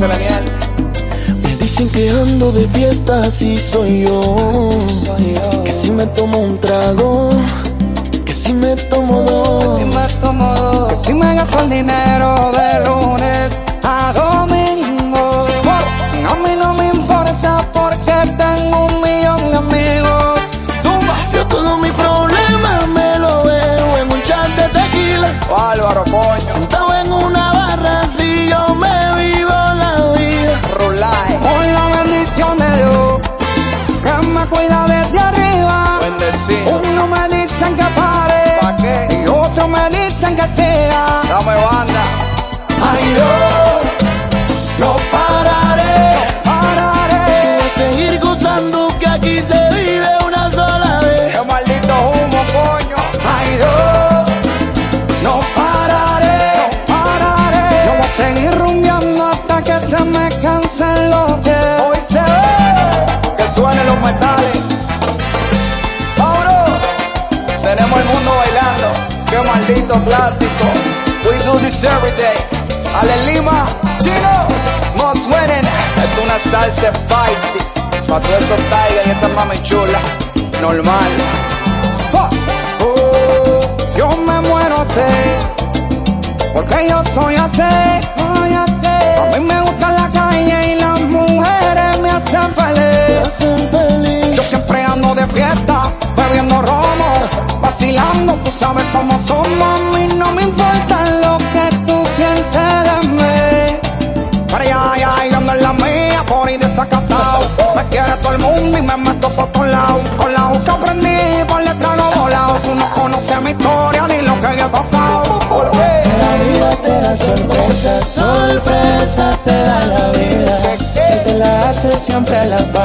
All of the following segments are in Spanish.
Me dicen que ando de fiesta, así soy yo. Que si me tomo un trago, que si me tomo dos. Que si me tomo dos. Que si me gasto el dinero de lunes dicen Maldito clásico. We do this every day. Ale Lima, Chino, Most winning. Es una salsa spicy. Pa' todos esos tigers y esas mami chulas. Normal. Oh, yo me muero así, porque yo soy así. Desacatado. Me quiere todo el mundo y me meto por todos lados. Con la que aprendí, por letra no volado. Tú no conoces mi historia ni lo que he pasado. ¿Por qué? La vida te da sorpresa, sorpresa te da la vida. Que te la hace siempre la paga.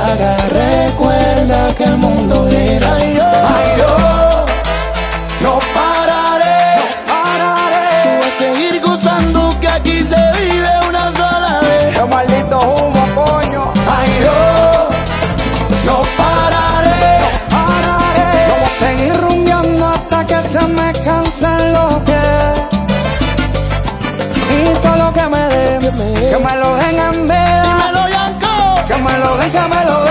alcanza lo que y todo lo que me den que me lo den Ander que me lo den que me lo den